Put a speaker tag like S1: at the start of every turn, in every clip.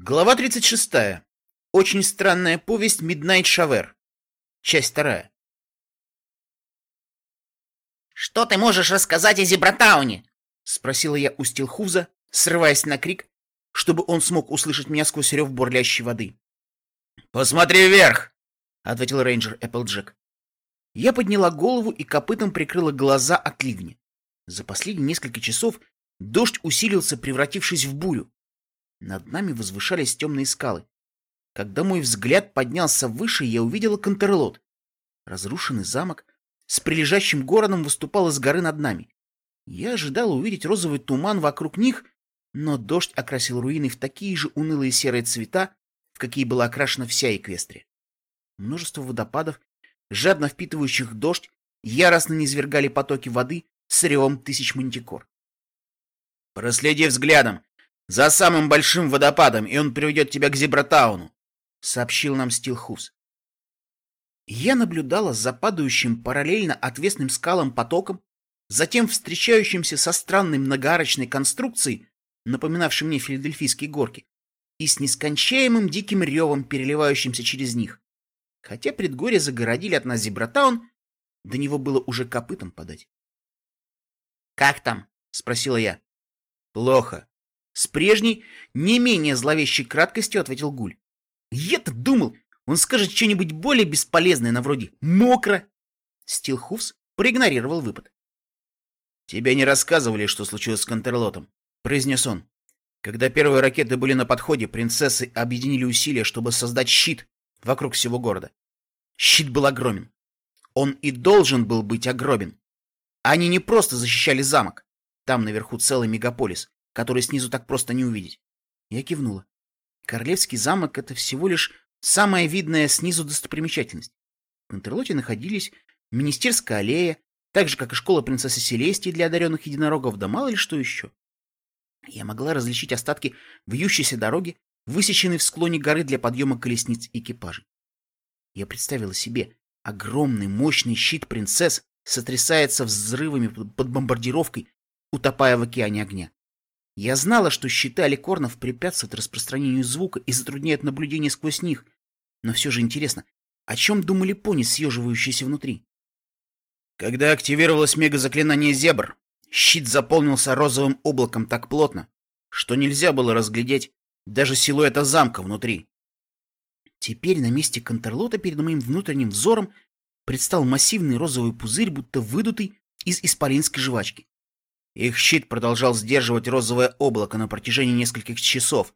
S1: Глава 36. Очень странная повесть Midnight Шавер. Часть вторая.
S2: «Что ты можешь рассказать о Зебратауне?»
S1: — спросила я у Стилхуза, срываясь на крик, чтобы он смог услышать меня сквозь рев бурлящей воды. «Посмотри вверх!» — ответил рейнджер Эпплджек. Я подняла голову и копытом прикрыла глаза от ливня. За последние несколько часов дождь усилился, превратившись в бурю. Над нами возвышались темные скалы. Когда мой взгляд поднялся выше, я увидела Контерлот. Разрушенный замок с прилежащим городом выступал из горы над нами. Я ожидала увидеть розовый туман вокруг них, но дождь окрасил руины в такие же унылые серые цвета, в какие была окрашена вся Эквестрия. Множество водопадов, жадно впитывающих дождь, яростно низвергали потоки воды с ревом тысяч мантикор. «Проследи взглядом за самым большим водопадом, и он приведет тебя к Зебратауну», — сообщил нам Стилхус. Я наблюдала за падающим параллельно отвесным скалам потоком, затем встречающимся со странной многоарочной конструкцией, напоминавшей мне филадельфийские горки, и с нескончаемым диким ревом, переливающимся через них. Хотя предгорье загородили от нас Зебратаун, до него было уже копытом подать. «Как там?» — спросила я. «Плохо», с прежней, не менее зловещей краткостью ответил Гуль. Я-то думал, он скажет что-нибудь более бесполезное, на вроде «мокро». Стилхуфс проигнорировал выпад. «Тебе не рассказывали, что случилось с Контерлотом», — произнес он. «Когда первые ракеты были на подходе, принцессы объединили усилия, чтобы создать щит вокруг всего города. Щит был огромен. Он и должен был быть огромен. Они не просто защищали замок. Там наверху целый мегаполис который снизу так просто не увидеть. Я кивнула. Королевский замок — это всего лишь самая видная снизу достопримечательность. В Интерлоте находились Министерская аллея, так же, как и школа принцессы Селестии для одаренных единорогов, да мало ли что еще. Я могла различить остатки вьющейся дороги, высеченной в склоне горы для подъема колесниц экипажей. Я представила себе, огромный мощный щит принцесс сотрясается взрывами под бомбардировкой, утопая в океане огня. Я знала, что щиты аликорнов препятствуют распространению звука и затрудняют наблюдение сквозь них. Но все же интересно, о чем думали пони, съеживающиеся внутри? Когда активировалось мегазаклинание «Зебр», щит заполнился розовым облаком так плотно, что нельзя было разглядеть даже силуэта замка внутри. Теперь на месте Контерлота перед моим внутренним взором предстал массивный розовый пузырь, будто выдутый из исполинской жвачки. Их щит продолжал сдерживать розовое облако на протяжении нескольких часов,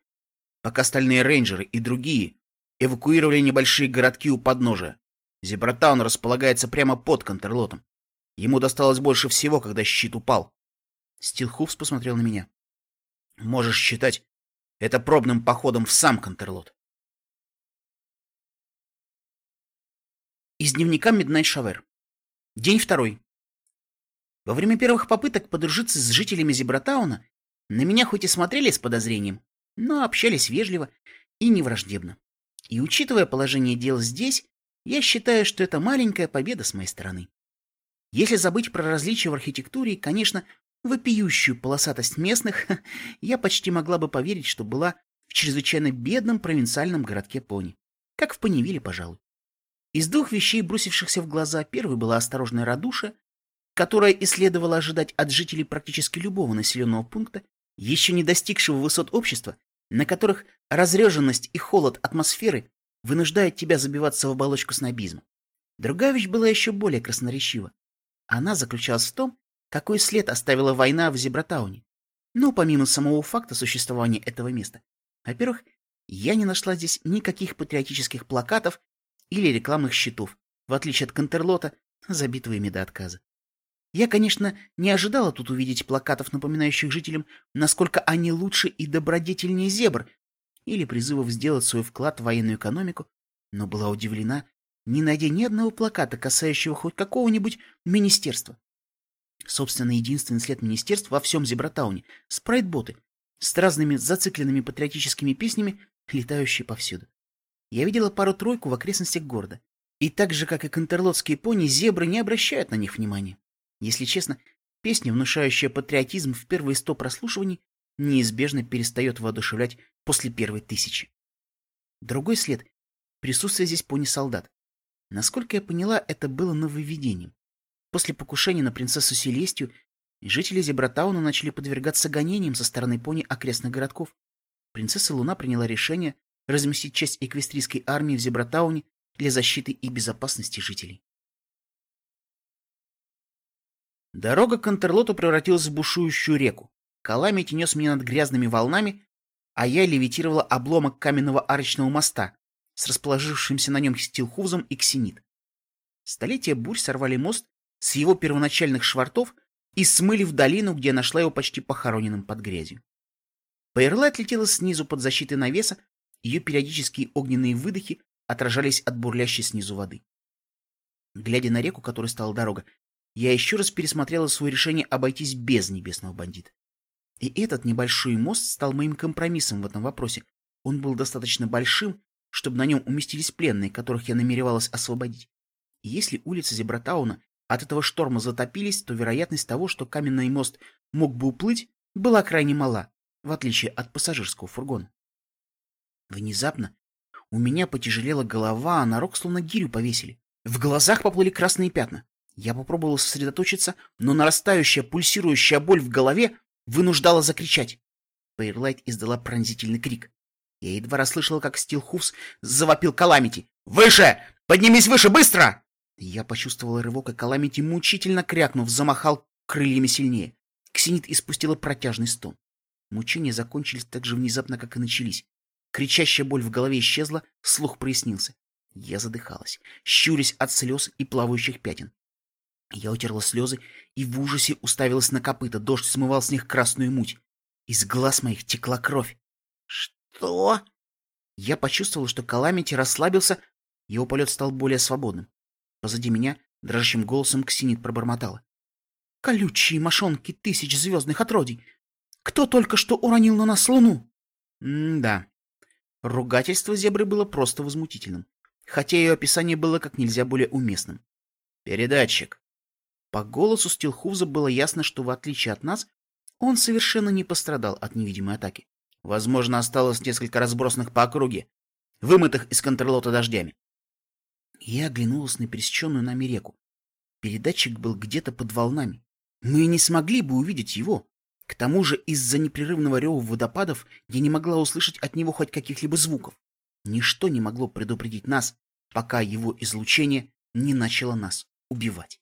S1: пока остальные рейнджеры и другие эвакуировали небольшие городки у подножия. Зебратаун располагается прямо под Контерлотом. Ему досталось больше всего, когда щит упал. Стилхуфс посмотрел на меня. Можешь считать это пробным походом в сам Контерлот. Из дневника Midnight Шавер. День второй. Во время первых попыток подружиться с жителями Зебратауна на меня хоть и смотрели с подозрением, но общались вежливо и невраждебно. И учитывая положение дел здесь, я считаю, что это маленькая победа с моей стороны. Если забыть про различия в архитектуре и, конечно, вопиющую полосатость местных, я почти могла бы поверить, что была в чрезвычайно бедном провинциальном городке Пони. Как в Поневиле, пожалуй. Из двух вещей, бросившихся в глаза, первой была осторожная радушие, которое и следовало ожидать от жителей практически любого населенного пункта, еще не достигшего высот общества, на которых разреженность и холод атмосферы вынуждают тебя забиваться в оболочку снобизма. Другая вещь была еще более красноречива. Она заключалась в том, какой след оставила война в Зебратауне. Ну, помимо самого факта существования этого места. Во-первых, я не нашла здесь никаких патриотических плакатов или рекламных щитов, в отличие от Контерлота, забитого ими до отказа. Я, конечно, не ожидала тут увидеть плакатов, напоминающих жителям, насколько они лучше и добродетельнее зебр, или призывов сделать свой вклад в военную экономику, но была удивлена, не найдя ни одного плаката, касающего хоть какого-нибудь министерства. Собственно, единственный след министерства во всем Зебратауне — спрайтботы с разными зацикленными патриотическими песнями, летающие повсюду. Я видела пару-тройку в окрестностях города. И так же, как и контерлотские пони, зебры не обращают на них внимания. Если честно, песня, внушающая патриотизм в первые сто прослушиваний, неизбежно перестает воодушевлять после первой тысячи. Другой след — присутствие здесь пони-солдат. Насколько я поняла, это было нововведением. После покушения на принцессу Селестию жители Зебратауна начали подвергаться гонениям со стороны пони окрестных городков. Принцесса Луна приняла решение разместить часть эквестрийской армии в Зебратауне для защиты и безопасности жителей. Дорога к Контерлоту превратилась в бушующую реку. Каламити нес меня над грязными волнами, а я левитировала обломок каменного арочного моста с расположившимся на нем стилхузом и ксенит. Столетия бурь сорвали мост с его первоначальных швартов и смыли в долину, где я нашла его почти похороненным под грязью. Пейрлайт летела снизу под защитой навеса, ее периодические огненные выдохи отражались от бурлящей снизу воды. Глядя на реку, которой стала дорога, я еще раз пересмотрела свое решение обойтись без небесного бандита. И этот небольшой мост стал моим компромиссом в этом вопросе. Он был достаточно большим, чтобы на нем уместились пленные, которых я намеревалась освободить. И если улицы Зебратауна от этого шторма затопились, то вероятность того, что каменный мост мог бы уплыть, была крайне мала, в отличие от пассажирского фургона. Внезапно у меня потяжелела голова, а на рог словно гирю повесили. В глазах поплыли красные пятна. Я попробовала сосредоточиться, но нарастающая пульсирующая боль в голове вынуждала закричать. Пейрлайт издала пронзительный крик. Я едва расслышала, как Стилхуфс завопил Каламити. «Выше! Поднимись выше, быстро!» Я почувствовала рывок, и Каламити, мучительно крякнув, замахал крыльями сильнее. Ксенит испустила протяжный стон. Мучения закончились так же внезапно, как и начались. Кричащая боль в голове исчезла, слух прояснился. Я задыхалась, щурясь от слез и плавающих пятен. Я утерла слезы и в ужасе уставилась на копыта. Дождь смывал с них красную муть. Из глаз моих текла кровь. «Что?» Я почувствовала, что Каламити расслабился, его полет стал более свободным. Позади меня дрожащим голосом Ксенит пробормотала. «Колючие мошонки тысяч звездных отродий! Кто только что уронил на нас луну?» М-да. Ругательство зебры было просто возмутительным, хотя ее описание было как нельзя более уместным. «Передатчик», по голосу Стилхуза было ясно, что в отличие от нас, он совершенно не пострадал от невидимой атаки. Возможно, осталось несколько разбросанных по округе, вымытых из контрлота дождями. Я оглянулась на пересеченную нами реку. Передатчик был где-то под волнами. Мы не смогли бы увидеть его. К тому же из-за непрерывного рева водопадов я не могла услышать от него хоть каких-либо звуков. Ничто не могло предупредить нас, пока его излучение не начало нас убивать.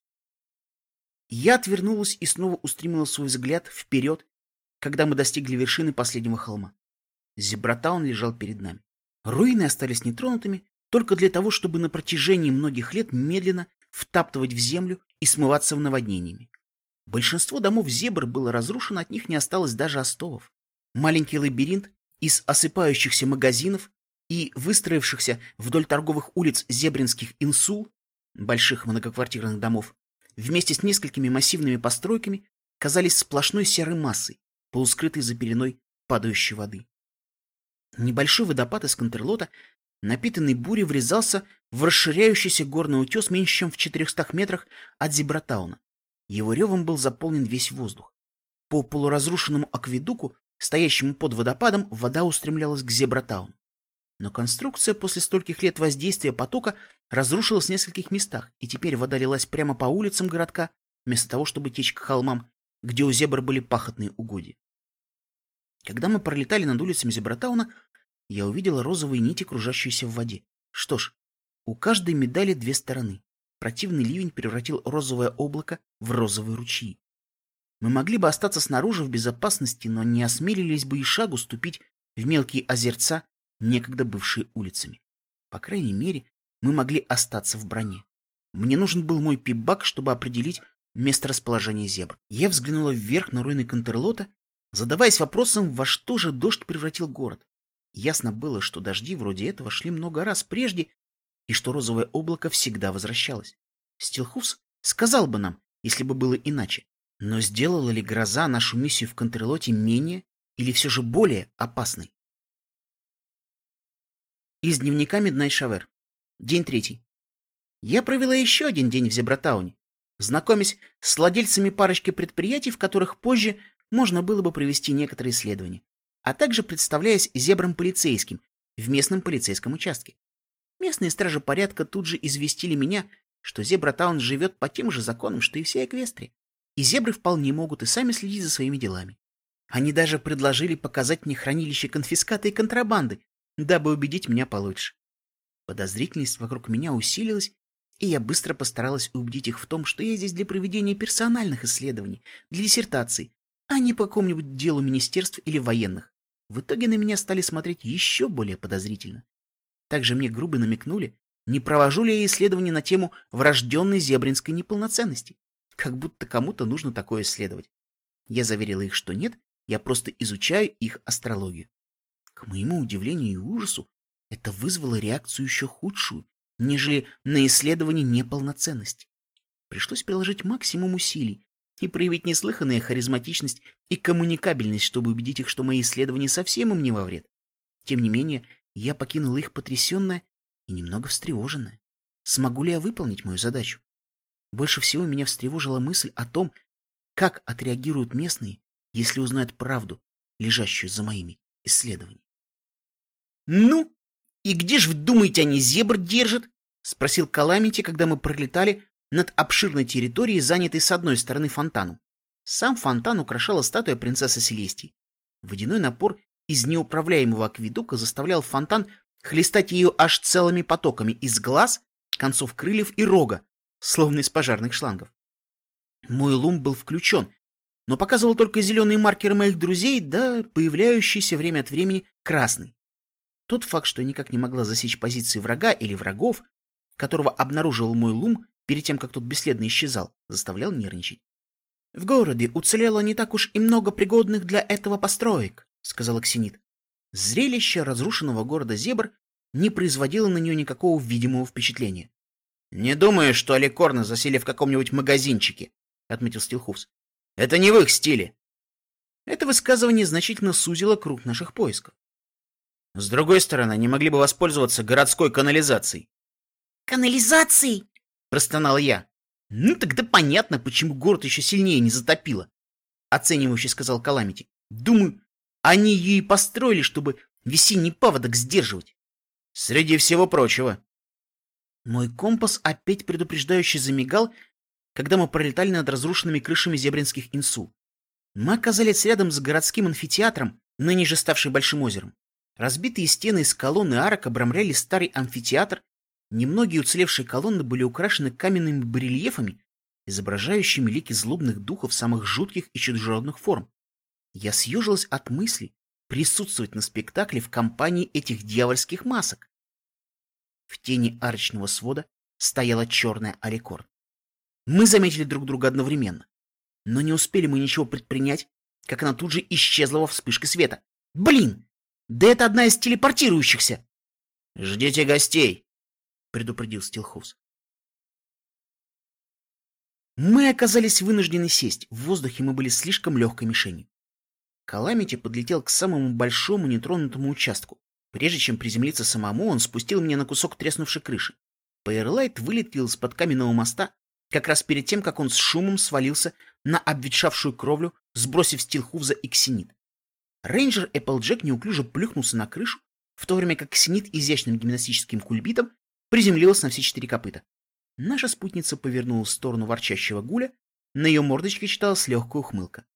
S1: Я отвернулась и снова устремила свой взгляд вперед, когда мы достигли вершины последнего холма. Зебратаун лежал перед нами. Руины остались нетронутыми только для того, чтобы на протяжении многих лет медленно втаптывать в землю и смываться в наводнениями. Большинство домов зебр было разрушено, от них не осталось даже остовов. Маленький лабиринт из осыпающихся магазинов и выстроившихся вдоль торговых улиц зебринских инсул, больших многоквартирных домов, вместе с несколькими массивными постройками казались сплошной серой массой, полускрытой за пеленой падающей воды. Небольшой водопад из контрлота, напитанный бурей, врезался в расширяющийся горный утес меньше, чем в 400 метрах от Зибратауна. Его ревом был заполнен весь воздух. По полуразрушенному акведуку, стоящему под водопадом, вода устремлялась к Зебратауну. Но конструкция после стольких лет воздействия потока разрушилась в нескольких местах, и теперь вода лилась прямо по улицам городка, вместо того, чтобы течь к холмам, где у зебр были пахотные угодья. Когда мы пролетали над улицами Зебратауна, я увидела розовые нити, кружащиеся в воде. Что ж, у каждой медали две стороны. Противный ливень превратил розовое облако в розовые ручьи. Мы могли бы остаться снаружи в безопасности, но не осмелились бы и шагу ступить в мелкие озерца, некогда бывшие улицами. По крайней мере, мы могли остаться в броне. Мне нужен был мой пибак, чтобы определить место расположения зебр. Я взглянула вверх на руины Контерлота, задаваясь вопросом, во что же дождь превратил город. Ясно было, что дожди вроде этого шли много раз прежде, и что розовое облако всегда возвращалось. Стилхус сказал бы нам, если бы было иначе. Но сделала ли гроза нашу миссию в Контрлоте менее или все же более опасной? Из дневника Миднайт Шавер. День третий. Я провела еще один день в Зебратауне, знакомясь с владельцами парочки предприятий, в которых позже можно было бы провести некоторые исследования, а также представляясь зебром полицейским в местном полицейском участке. Местные стражи порядка тут же известили меня, что Зебратаун живет по тем же законам, что и все Эквестрия, и зебры вполне могут и сами следить за своими делами. Они даже предложили показать мне хранилище конфиската и контрабанды, дабы убедить меня получше. Подозрительность вокруг меня усилилась, и я быстро постаралась убедить их в том, что я здесь для проведения персональных исследований, для диссертаций, а не по какому-нибудь делу министерств или военных. В итоге на меня стали смотреть еще более подозрительно. Также мне грубо намекнули, не провожу ли я исследования на тему врожденной зебринской неполноценности. Как будто кому-то нужно такое исследовать. Я заверила их, что нет, я просто изучаю их астрологию. Моему удивлению и ужасу, это вызвало реакцию еще худшую, нежели на исследование неполноценности. Пришлось приложить максимум усилий и проявить неслыханная харизматичность и коммуникабельность, чтобы убедить их, что мои исследования совсем им не во вред. Тем не менее, я покинул их потрясенная и немного встревоженная. Смогу ли я выполнить мою задачу? Больше всего меня встревожила мысль о том, как отреагируют местные, если узнают правду, лежащую за моими исследованиями. «Ну, и где же, вы думаете, они зебр держат?» — спросил Каламити, когда мы пролетали над обширной территорией, занятой с одной стороны фонтаном. Сам фонтан украшала статуя принцессы Селестии. Водяной напор из неуправляемого акведука заставлял фонтан хлестать ее аж целыми потоками из глаз, концов крыльев и рога, словно из пожарных шлангов. Мой лум был включен, но показывал только зеленые маркеры моих друзей, да появляющийся время от времени красный. Тот факт, что я никак не могла засечь позиции врага или врагов, которого обнаруживал мой лум перед тем, как тот бесследно исчезал, заставлял нервничать. «В городе уцелело не так уж и много пригодных для этого построек», — сказал Ксенит. Зрелище разрушенного города Зебр не производило на нее никакого видимого впечатления. «Не думаю, что Аликорны засели в каком-нибудь магазинчике», — отметил Стилхуфс. Это не в их стиле. Это высказывание значительно сузило круг наших поисков. С другой стороны, они могли бы воспользоваться городской канализацией.
S2: «Канализацией?» — простонал я.
S1: «Ну тогда понятно, почему город еще сильнее не затопило», — оценивающе сказал Каламити. «Думаю, они ее и построили, чтобы весенний паводок сдерживать». «Среди всего прочего». Мой компас опять предупреждающе замигал, когда мы пролетали над разрушенными крышами зебринских инсул. Мы оказались рядом с городским амфитеатром, ныне же ставший Большим озером. Разбитые стены из колонн и арок обрамляли старый амфитеатр, немногие уцелевшие колонны были украшены каменными барельефами, изображающими лики злобных духов самых жутких и чужеродных форм. Я съежилась от мысли присутствовать на спектакле в компании этих дьявольских масок. В тени арочного свода стояла черная аликорн. Мы заметили друг друга одновременно. Но не успели мы ничего предпринять, как она тут же исчезла во вспышке света. Блин! Да это одна из телепортирующихся! Ждите гостей, предупредил Стилхус. Мы оказались вынуждены сесть. В воздухе мы были слишком легкой мишенью. Каламити подлетел к самому большому нетронутому участку. Прежде чем приземлиться самому, он спустил меня на кусок треснувшей крыши. Пайерлайт вылетел из-под каменного моста как раз перед тем, как он с шумом свалился на обветшавшую кровлю, сбросив стилхувза и ксенит. Рейнджер Эпплджек неуклюже плюхнулся на крышу, в то время как ксенит изящным гимнастическим кульбитом приземлилась на все четыре копыта. Наша спутница повернула в сторону ворчащего гуля, на ее мордочке читалась легкая ухмылка.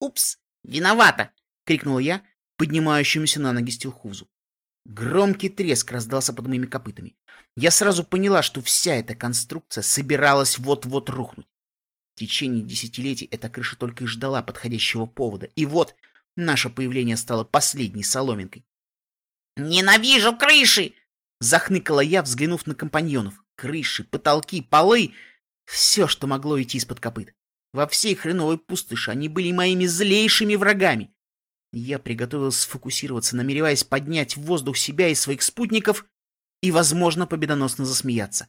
S2: «Упс, виновата!»
S1: — крикнул я, поднимающемуся на ноги стилхузу. Громкий треск раздался под моими копытами. Я сразу поняла, что вся эта конструкция собиралась вот-вот рухнуть. В течение десятилетий эта крыша только и ждала подходящего повода. И вот наше появление стало последней соломинкой.
S2: «Ненавижу крыши!»
S1: — захныкала я, взглянув на компаньонов. Крыши, потолки, полы — все, что могло идти из-под копыт. Во всей хреновой пустыши они были моими злейшими врагами. Я приготовился сфокусироваться, намереваясь поднять в воздух себя и своих спутников и, возможно, победоносно засмеяться.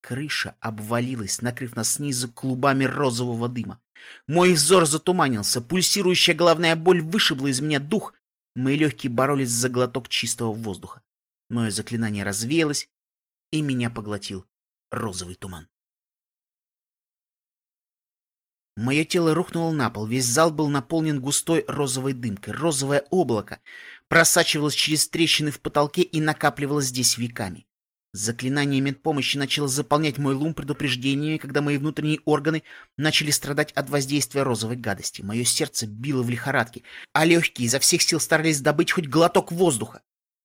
S1: Крыша обвалилась, накрыв нас снизу клубами розового дыма. Мой взор затуманился, пульсирующая головная боль вышибла из меня дух, мои легкие боролись за глоток чистого воздуха. Мое заклинание развеялось, и меня поглотил розовый туман. Мое тело рухнуло на пол, весь зал был наполнен густой розовой дымкой. Розовое облако просачивалось через трещины в потолке и накапливалось здесь веками. Заклинание медпомощи начало заполнять мой лум предупреждениями, когда мои внутренние органы начали страдать от воздействия розовой гадости. Мое сердце било в лихорадке, а легкие изо всех сил старались добыть хоть глоток воздуха.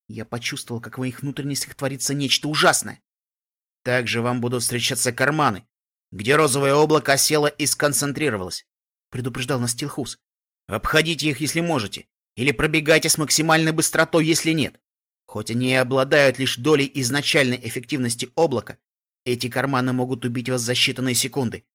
S1: Я почувствовал, как в моих внутренностях творится нечто ужасное. Также вам будут встречаться карманы, где розовое облако осело и сконцентрировалось, предупреждал нас Тилхус. Обходите их, если можете, или пробегайте с максимальной быстротой, если нет. Хоть они и обладают лишь долей изначальной эффективности облака, эти карманы могут убить вас за считанные секунды.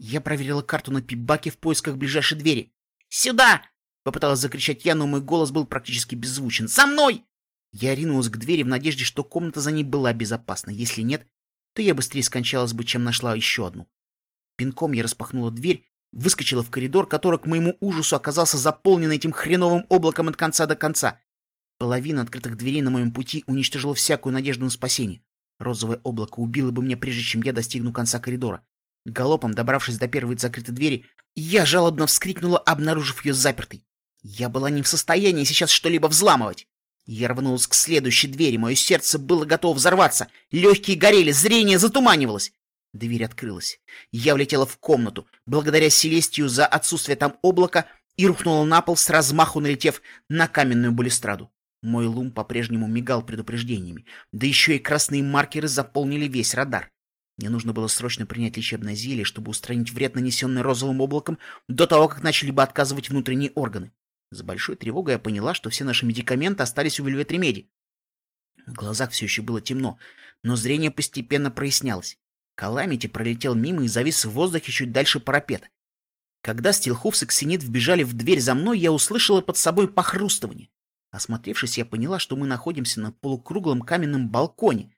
S1: Я проверила карту на пибаке в поисках ближайшей двери.
S2: «Сюда!»
S1: — попыталась закричать я, но мой голос был практически беззвучен. «За мной!» Я ринулась к двери в надежде, что комната за ней была безопасна. Если нет, то я быстрее скончалась бы, чем нашла еще одну. Пинком я распахнула дверь, выскочила в коридор, который, к моему ужасу, оказался заполнен этим хреновым облаком от конца до конца. Половина открытых дверей на моем пути уничтожила всякую надежду на спасение. Розовое облако убило бы меня, прежде чем я достигну конца коридора. Галопом, добравшись до первой закрытой двери, я жалобно вскрикнула, обнаружив ее запертой. Я была не в состоянии сейчас что-либо взламывать. Я рванулась к следующей двери, мое сердце было готово взорваться, легкие горели, зрение затуманивалось. Дверь открылась. Я влетела в комнату, благодаря Селестию за отсутствие там облака, и рухнула на пол с размаху налетев на каменную балюстраду. Мой лум по-прежнему мигал предупреждениями, да еще и красные маркеры заполнили весь радар. Мне нужно было срочно принять лечебное зелье, чтобы устранить вред, нанесенный розовым облаком, до того, как начали бы отказывать внутренние органы. С большой тревогой я поняла, что все наши медикаменты остались у Вельвет Ремеди. В глазах все еще было темно, но зрение постепенно прояснялось. Каламити пролетел мимо и завис в воздухе чуть дальше парапета. Когда Стилхуфс и Ксенит вбежали в дверь за мной, я услышала под собой похрустывание. Осмотревшись, я поняла, что мы находимся на полукруглом каменном балконе,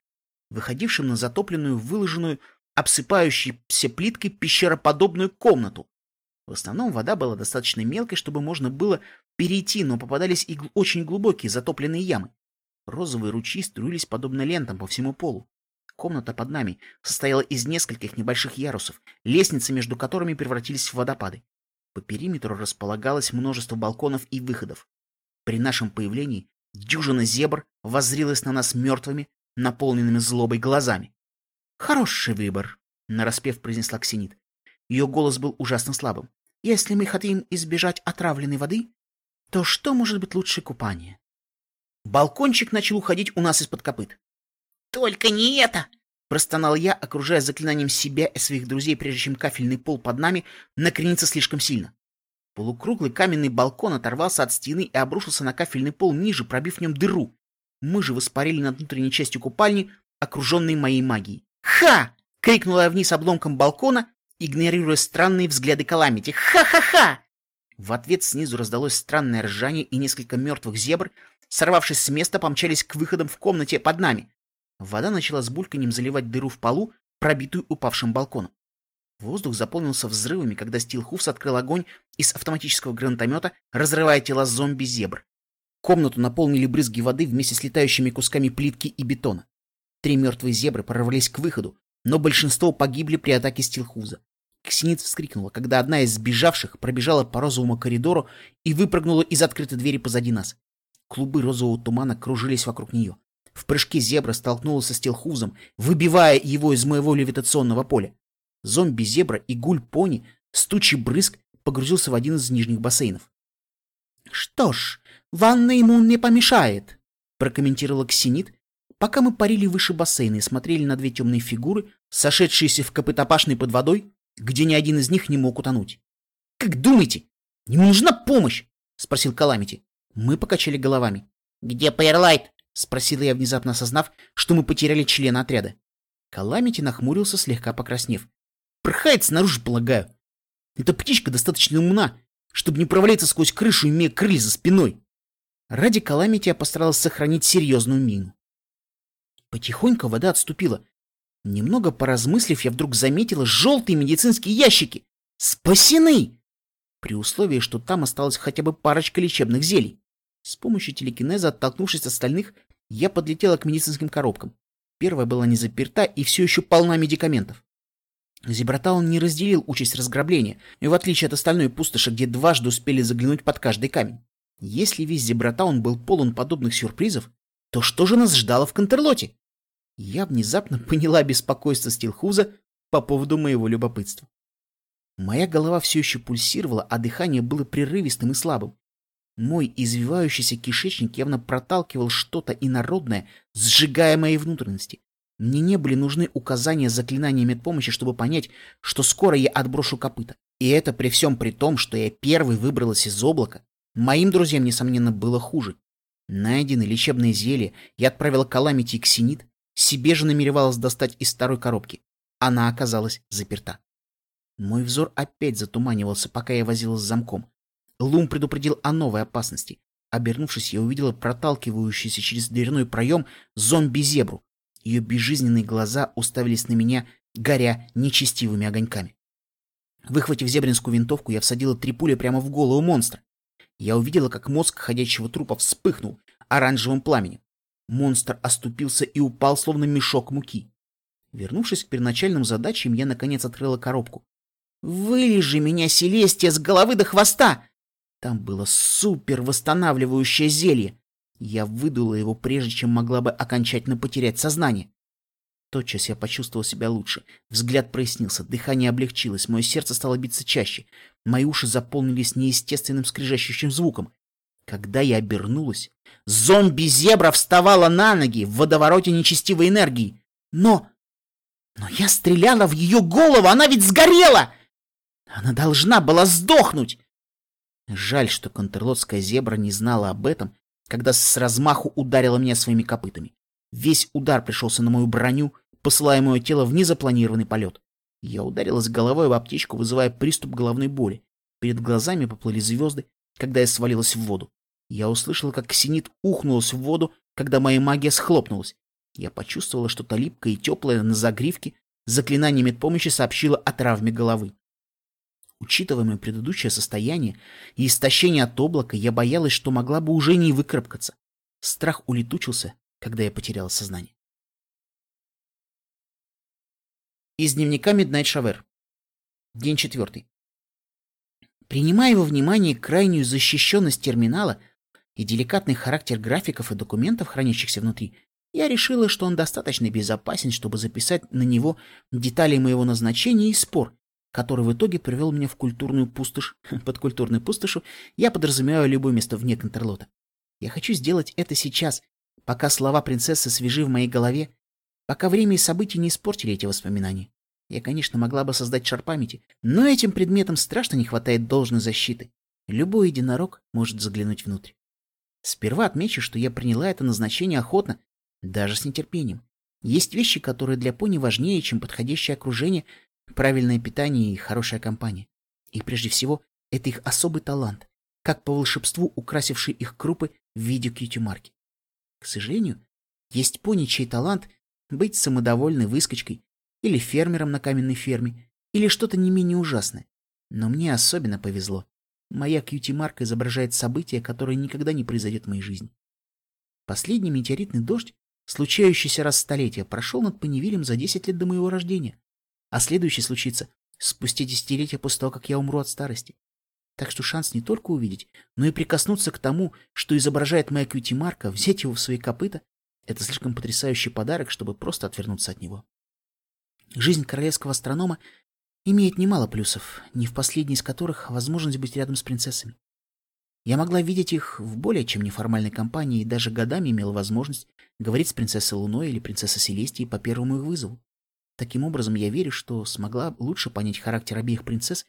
S1: выходившем на затопленную, выложенную, обсыпающейся плиткой пещероподобную комнату. В основном вода была достаточно мелкой, чтобы можно было перейти, но попадались и очень глубокие затопленные ямы. Розовые ручьи струились подобно лентам по всему полу. Комната под нами состояла из нескольких небольших ярусов, лестницы между которыми превратились в водопады. По периметру располагалось множество балконов и выходов. При нашем появлении дюжина зебр воззрилась на нас мертвыми, наполненными злобой глазами. «Хороший выбор», — нараспев произнесла Ксенит. Ее голос был ужасно слабым. «Если мы хотим избежать отравленной воды, то что может быть лучше купания?» Балкончик начал уходить у нас из-под копыт.
S2: «Только не это!»
S1: — простонал я, окружая заклинанием себя и своих друзей, прежде чем кафельный пол под нами накренится слишком сильно. Полукруглый каменный балкон оторвался от стены и обрушился на кафельный пол ниже, пробив в нем дыру. Мы же воспарили над внутренней частью купальни, окруженной моей магией. «Ха!» — крикнула я вниз обломком балкона, игнорируя странные взгляды Каламити. «Ха-ха-ха!» В ответ снизу раздалось странное ржание, и несколько мертвых зебр, сорвавшись с места, помчались к выходам в комнате под нами. Вода начала с бульканьем заливать дыру в полу, пробитую упавшим балконом. Воздух заполнился взрывами, когда Стилхуфс открыл огонь из автоматического гранатомета, разрывая тела зомби-зебр. Комнату наполнили брызги воды вместе с летающими кусками плитки и бетона. Три мертвые зебры прорвались к выходу, но большинство погибли при атаке Стилхуза. Ксенит вскрикнула, когда одна из сбежавших пробежала по розовому коридору и выпрыгнула из открытой двери позади нас. Клубы розового тумана кружились вокруг нее. В прыжке зебра столкнулась со Стилхузом, выбивая его из моего левитационного поля. Зомби-зебра и гуль-пони, стучий брызг, погрузился в один из нижних бассейнов. «Что ж, ванна ему не помешает», — прокомментировала Ксенит, пока мы парили выше бассейна и смотрели на две темные фигуры, сошедшиеся в копытопашной под водой, где ни один из них не мог утонуть. «Как думаете, ему нужна помощь?» — спросил Каламити. Мы покачали головами.
S2: «Где Пайерлайт?»
S1: — спросила я, внезапно осознав, что мы потеряли члена отряда. Каламити нахмурился, слегка покраснев. Порхает снаружи, полагаю. Эта птичка достаточно умна, чтобы не провалиться сквозь крышу, имея крылья за спиной. Ради Каламити я постаралась сохранить серьезную мину. Потихоньку вода отступила. Немного поразмыслив, я вдруг заметила желтые медицинские ящики. Спасены! При условии, что там осталась хотя бы парочка лечебных зелий. С помощью телекинеза, оттолкнувшись от остальных, я подлетела к медицинским коробкам. Первая была не заперта и все еще полна медикаментов. Зебратаун не разделил участь разграбления, и в отличие от остальной пустоши, где дважды успели заглянуть под каждый камень. Если весь Зебратаун был полон подобных сюрпризов, то что же нас ждало в Контерлоте? Я внезапно поняла беспокойство Стилхуза по поводу моего любопытства. Моя голова все еще пульсировала, а дыхание было прерывистым и слабым. Мой извивающийся кишечник явно проталкивал что-то инородное, сжигая мои внутренности. Мне не были нужны указания заклинания медпомощи, чтобы понять, что скоро я отброшу копыта. И это при всем при том, что я первый выбралась из облака. Моим друзьям, несомненно, было хуже. Найдены лечебные зелья, я отправила Каламити и Ксенит, себе же намеревалась достать из старой коробки. Она оказалась заперта. Мой взор опять затуманивался, пока я возилась с замком. Лум предупредил о новой опасности. Обернувшись, я увидела проталкивающуюся через дверной проем зомби-зебру. Ее безжизненные глаза уставились на меня, горя нечестивыми огоньками. Выхватив зебринскую винтовку, я всадила три пули прямо в голову монстра. Я увидела, как мозг ходячего трупа вспыхнул оранжевым пламенем. Монстр оступился и упал, словно мешок муки. Вернувшись к первоначальным задачам, я наконец открыла коробку. «Вылежи меня, Селестия, с головы до хвоста!» Там было супер восстанавливающее зелье. Я выдула его, прежде чем могла бы окончательно потерять сознание. Тотчас я почувствовал себя лучше. Взгляд прояснился, дыхание облегчилось, мое сердце стало биться чаще. Мои уши заполнились неестественным скрежещущим звуком. Когда я обернулась, зомби-зебра вставала на ноги в водовороте нечестивой энергии. Но... Но я стреляла в ее голову, она ведь сгорела! Она должна была сдохнуть! Жаль, что контрлотская зебра не знала об этом, когда с размаху ударила меня своими копытами. Весь удар пришелся на мою броню, посылая мое тело в незапланированный полет. Я ударилась головой в аптечку, вызывая приступ головной боли. Перед глазами поплыли звезды, когда я свалилась в воду. Я услышала, как ксенит ухнулась в воду, когда моя магия схлопнулась. Я почувствовала что-то липкое и теплое на загривке. Заклинание медпомощи сообщило о травме головы. Учитывая мое предыдущее состояние и истощение от облака, я боялась, что могла бы уже не выкарабкаться. Страх улетучился, когда я потеряла сознание. Из дневника Midnight Shower. День четвертый. Принимая во внимание крайнюю защищенность терминала и деликатный характер графиков и документов, хранящихся внутри, я решила, что он достаточно безопасен, чтобы записать на него детали моего назначения и спор, который в итоге привел меня в культурную пустошь. Под культурной пустошью я подразумеваю любое место вне Контрлота. Я хочу сделать это сейчас, пока слова принцессы свежи в моей голове, пока время и события не испортили эти воспоминания. Я, конечно, могла бы создать шар памяти, но этим предметам страшно не хватает должной защиты. Любой единорог может заглянуть внутрь. Сперва отмечу, что я приняла это назначение охотно, даже с нетерпением. Есть вещи, которые для пони важнее, чем подходящее окружение, правильное питание и хорошая компания. И прежде всего, это их особый талант, как по волшебству украсивший их крупы в виде кьюти-марки. К сожалению, есть пони, чей талант — быть самодовольной выскочкой или фермером на каменной ферме, или что-то не менее ужасное. Но мне особенно повезло. Моя кьюти-марка изображает событие, которое никогда не произойдет в моей жизни. Последний метеоритный дождь, случающийся раз в столетие, прошел над Панивилем за 10 лет до моего рождения, а следующий случится спустя десятилетия после того, как я умру от старости. Так что шанс не только увидеть, но и прикоснуться к тому, что изображает моя кьюти-марка, взять его в свои копыта — это слишком потрясающий подарок, чтобы просто отвернуться от него. Жизнь королевского астронома имеет немало плюсов, не в последней из которых возможность быть рядом с принцессами. Я могла видеть их в более чем неформальной компании и даже годами имела возможность говорить с принцессой Луной или принцессой Селестией по первому их вызову. Таким образом, я верю, что смогла лучше понять характер обеих принцесс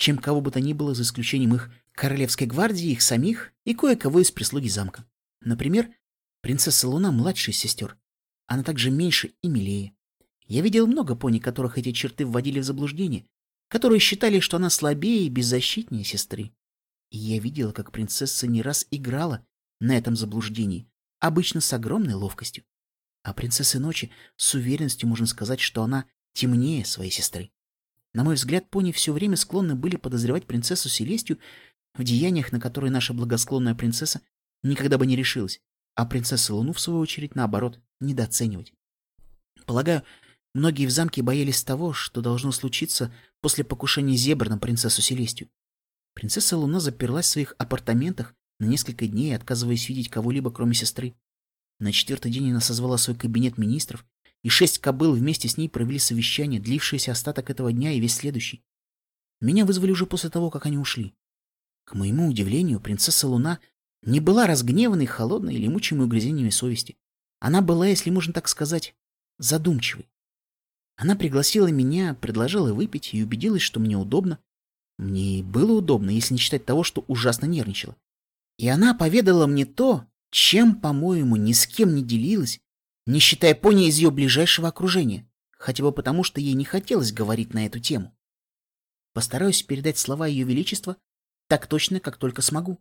S1: чем кого бы то ни было, за исключением их королевской гвардии, их самих и кое-кого из прислуги замка. Например, принцесса Луна младшая сестер. Она также меньше и милее. Я видел много пони, которых эти черты вводили в заблуждение, которые считали, что она слабее и беззащитнее сестры. И я видел, как принцесса не раз играла на этом заблуждении, обычно с огромной ловкостью. А принцессы ночи с уверенностью можно сказать, что она темнее своей сестры. На мой взгляд, пони все время склонны были подозревать принцессу Селестию в деяниях, на которые наша благосклонная принцесса никогда бы не решилась, а принцессу Луну, в свою очередь, наоборот, недооценивать. Полагаю, Многие в замке боялись того, что должно случиться после покушения зебр на принцессу Селестию. Принцесса Луна заперлась в своих апартаментах на несколько дней, отказываясь видеть кого-либо, кроме сестры. На четвертый день она созвала свой кабинет министров, и шесть кобыл вместе с ней провели совещание, длившееся остаток этого дня и весь следующий. Меня вызвали уже после того, как они ушли. К моему удивлению, принцесса Луна не была разгневанной, холодной или мучимой угрызениями совести. Она была, если можно так сказать, задумчивой. Она пригласила меня, предложила выпить и убедилась, что мне удобно. Мне было удобно, если не считать того, что ужасно нервничала. И она поведала мне то, чем, по-моему, ни с кем не делилась, не считая пони из ее ближайшего окружения, хотя бы потому, что ей не хотелось говорить на эту тему. Постараюсь передать слова Ее Величества так точно, как только смогу.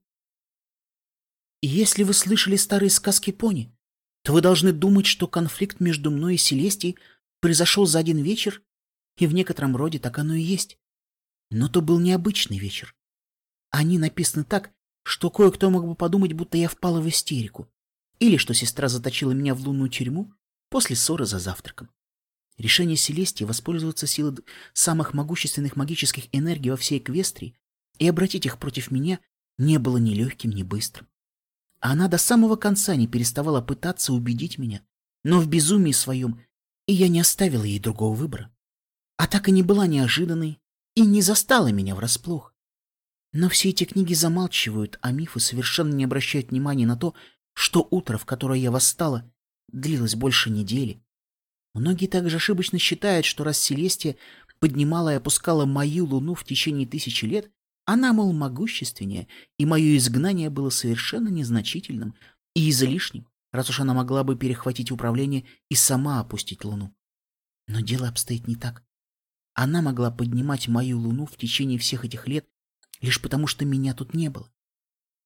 S1: если вы слышали старые сказки пони, то вы должны думать, что конфликт между мной и Селестией произошел за один вечер, и в некотором роде так оно и есть. Но то был необычный вечер. Они написаны так, что кое-кто мог бы подумать, будто я впала в истерику, или что сестра заточила меня в лунную тюрьму после ссоры за завтраком. Решение Селестии воспользоваться силой самых могущественных магических энергий во всей Эквестрии и обратить их против меня не было ни легким, ни быстрым. А она до самого конца не переставала пытаться убедить меня, но в безумии своем и я не оставила ей другого выбора. Атака не была неожиданной и не застала меня врасплох. Но все эти книги замалчивают, а мифы совершенно не обращают внимания на то, что утро, в которое я восстала, длилось больше недели. Многие также ошибочно считают, что раз Селестия поднимала и опускала мою луну в течение тысячи лет, она, мол, могущественнее, и мое изгнание было совершенно незначительным и излишним раз уж она могла бы перехватить управление и сама опустить Луну. Но дело обстоит не так. Она могла поднимать мою Луну в течение всех этих лет лишь потому, что меня тут не было.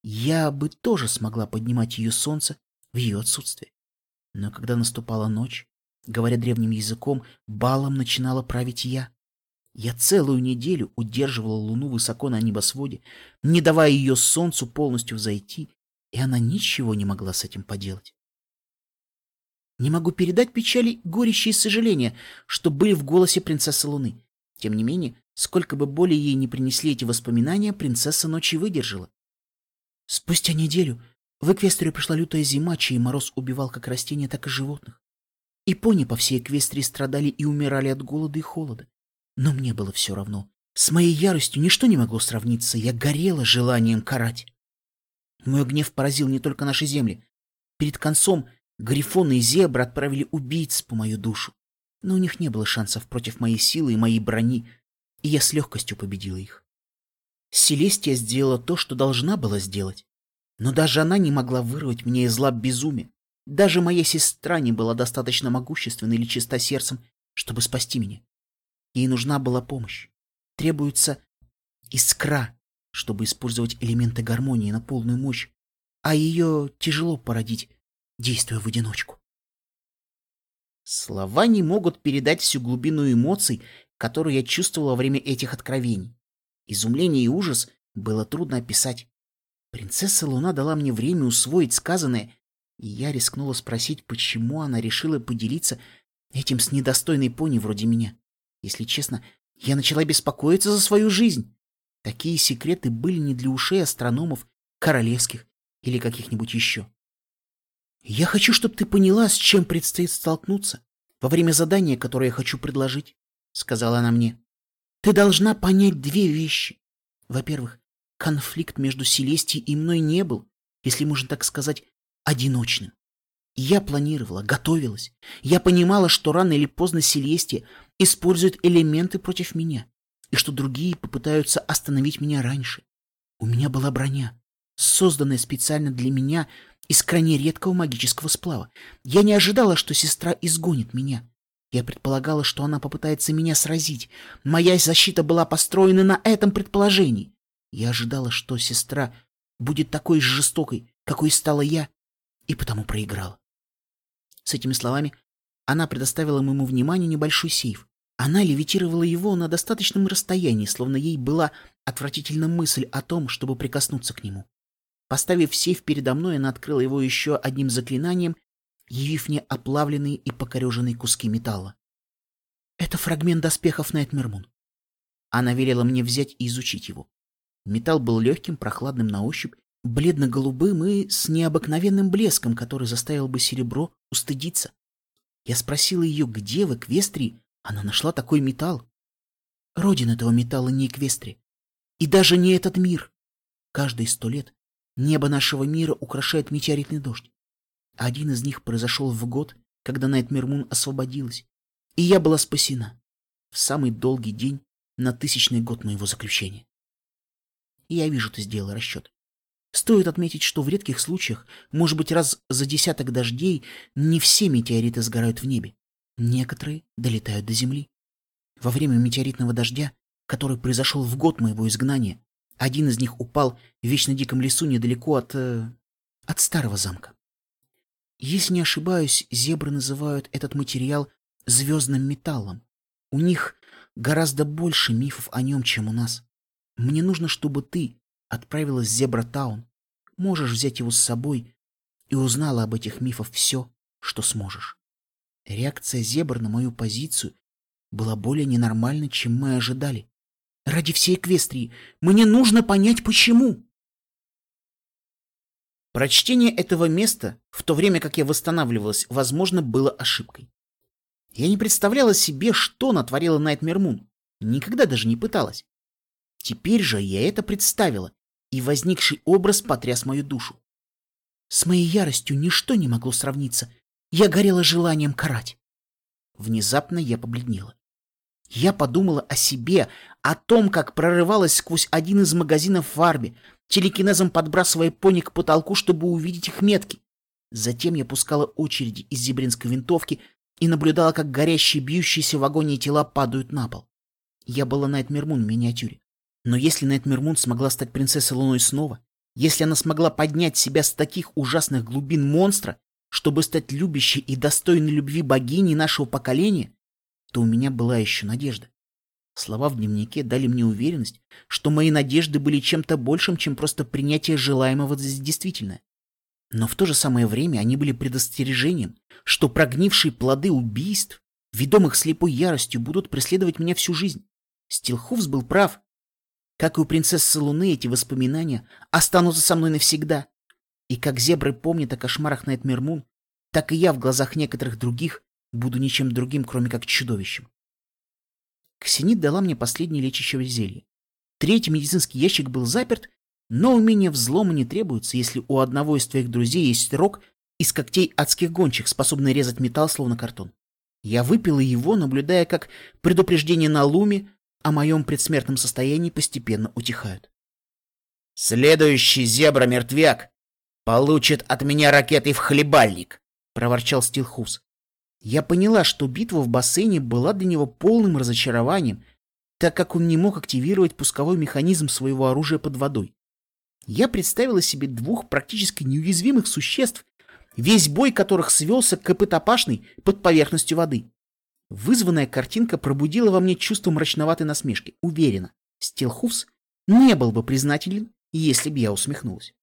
S1: Я бы тоже смогла поднимать ее солнце в ее отсутствие. Но когда наступала ночь, говоря древним языком, балом начинала править я. Я целую неделю удерживала Луну высоко на небосводе, не давая ее солнцу полностью взойти, и она ничего не могла с этим поделать. Не могу передать печали, горечи и сожаления, что были в голосе принцессы Луны. Тем не менее, сколько бы боли ей не принесли эти воспоминания, принцесса ночи выдержала. Спустя неделю в Эквестрию пришла лютая зима, чей мороз убивал как растения, так и животных. И пони по всей Эквестрии страдали и умирали от голода и холода. Но мне было все равно. С моей яростью ничто не могло сравниться, я горела желанием карать. Мой гнев поразил не только наши земли. Перед концом Грифоны и зебры отправили убийц по мою душу. Но у них не было шансов против моей силы и моей брони, и я с легкостью победила их. Селестия сделала то, что должна была сделать. Но даже она не могла вырвать меня из лап безумия. Даже моя сестра не была достаточно могущественной или чиста сердцем, чтобы спасти меня. Ей нужна была помощь. Требуется искра, чтобы использовать элементы гармонии на полную мощь, а ее тяжело породить действуя в одиночку. Слова не могут передать всю глубину эмоций, которую я чувствовал во время этих откровений. Изумление и ужас было трудно описать. Принцесса Луна дала мне время усвоить сказанное, и я рискнула спросить, почему она решила поделиться этим с недостойной пони вроде меня. Если честно, я начала беспокоиться за свою жизнь. Такие секреты были не для ушей астрономов, королевских или каких-нибудь еще. Я хочу, чтобы ты поняла, с чем предстоит столкнуться во время задания, которое я хочу предложить, — сказала она мне. Ты должна понять две вещи. Во-первых, конфликт между Селестией и мной не был, если можно так сказать, одиночным. Я планировала, готовилась. Я понимала, что рано или поздно Селестия использует элементы против меня, и что другие попытаются остановить меня раньше. У меня была броня, созданная специально для меня из крайне редкого магического сплава. Я не ожидала, что сестра изгонит меня. Я предполагала, что она попытается меня сразить. Моя защита была построена на этом предположении. Я ожидала, что сестра будет такой же жестокой, какой стала я, и потому проиграла. С этими словами она предоставила моему вниманию небольшой сейф. Она левитировала его на достаточном расстоянии, словно ей была отвратительна мысль о том, чтобы прикоснуться к нему. Поставив сейф передо мной, она открыла его еще одним заклинанием, явив мне оплавленные и покореженные куски металла. Это фрагмент доспехов Найтмермун. Она велела мне взять и изучить его. Металл был легким, прохладным на ощупь, бледно-голубым и с необыкновенным блеском, который заставил бы серебро устыдиться. Я спросила ее, где в Эквестрии она нашла такой металл. Родин этого металла не Эквестрия. И даже не этот мир. Каждые сто лет небо нашего мира украшает метеоритный дождь. Один из них произошел в год, когда Найтмермун освободилась, и я была спасена в самый долгий день на тысячный год моего заключения. Я вижу, ты сделала расчет. Стоит отметить, что в редких случаях, может быть, раз за десяток дождей, не все метеориты сгорают в небе. Некоторые долетают до Земли. Во время метеоритного дождя, который произошел в год моего изгнания, один из них упал в вечно диком лесу недалеко от... Э, от старого замка. Если не ошибаюсь, зебры называют этот материал звездным металлом. У них гораздо больше мифов о нем, чем у нас. Мне нужно, чтобы ты отправилась в Зебратаун. Можешь взять его с собой и узнала об этих мифах все, что сможешь. Реакция зебр на мою позицию была более ненормальной, чем мы ожидали. Ради всей Эквестрии мне нужно понять, почему. Прочтение этого места, в то время как я восстанавливалась, возможно, было ошибкой. Я не представляла себе, что натворила Найтмер Мун. Никогда даже не пыталась. Теперь же я это представила, и возникший образ потряс мою душу. С моей яростью ничто не могло сравниться. Я горела желанием карать. Внезапно я побледнела. Я подумала о себе, о том, как прорывалась сквозь один из магазинов в Арбе, телекинезом подбрасывая пони к потолку, чтобы увидеть их метки. Затем я пускала очереди из зебринской винтовки и наблюдала, как горящие, бьющиеся в агонии тела падают на пол. Я была Найтмер Мун в миниатюре. Но если Найтмер Мун смогла стать принцессой Луной снова, если она смогла поднять себя с таких ужасных глубин монстра, чтобы стать любящей и достойной любви богиней нашего поколения, то у меня была еще надежда. Слова в дневнике дали мне уверенность, что мои надежды были чем-то большим, чем просто принятие желаемого за действительное. Но в то же самое время они были предостережением, что прогнившие плоды убийств, ведомых слепой яростью, будут преследовать меня всю жизнь. Стилхуфс был прав. Как и у принцессы Луны, эти воспоминания останутся со мной навсегда. И как зебры помнят о кошмарах Найтмермун, так и я в глазах некоторых других буду ничем другим, кроме как чудовищем. Ксенит дала мне последнее лечащее зелье. Третий медицинский ящик был заперт, но умение взлома не требуется, если у одного из твоих друзей есть рог из когтей адских гончих, способный резать металл словно картон. Я выпила его, наблюдая, как предупреждение на луме о моем предсмертном состоянии постепенно утихают. «Следующий зебра-мертвяк получит от меня ракетой в хлебальник», — проворчал Стилхус. Я поняла, что битва в бассейне была для него полным разочарованием, так как он не мог активировать пусковой механизм своего оружия под водой. Я представила себе двух практически неуязвимых существ, весь бой которых свелся копытопашный под поверхностью воды. Вызванная картинка пробудила во мне чувство мрачноватой насмешки. Уверена, Стилхуфс не был бы признателен, если бы я усмехнулась.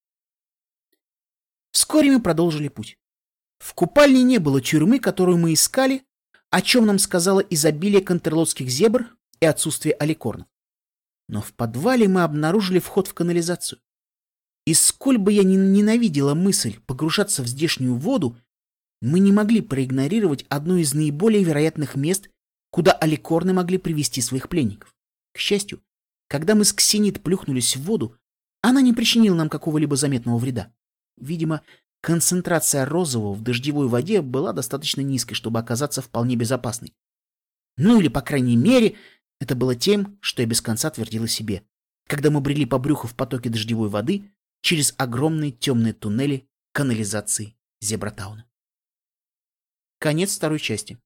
S1: Вскоре мы продолжили путь. В купальне не было тюрьмы, которую мы искали, о чем нам сказала изобилие контрлотских зебр и отсутствие аликорнов. Но в подвале мы обнаружили вход в канализацию. И сколь бы я ни ненавидела мысль погружаться в здешнюю воду, мы не могли проигнорировать одно из наиболее вероятных мест, куда аликорны могли привести своих пленников. К счастью, когда мы с Ксенит плюхнулись в воду, она не причинила нам какого-либо заметного вреда. Видимо, Концентрация розового в дождевой воде была достаточно низкой, чтобы оказаться вполне безопасной. Ну или, по крайней мере, это было тем, что я без конца твердила себе, когда мы брели по брюху в потоке дождевой воды через огромные темные туннели канализации Зебратауна. Конец второй части.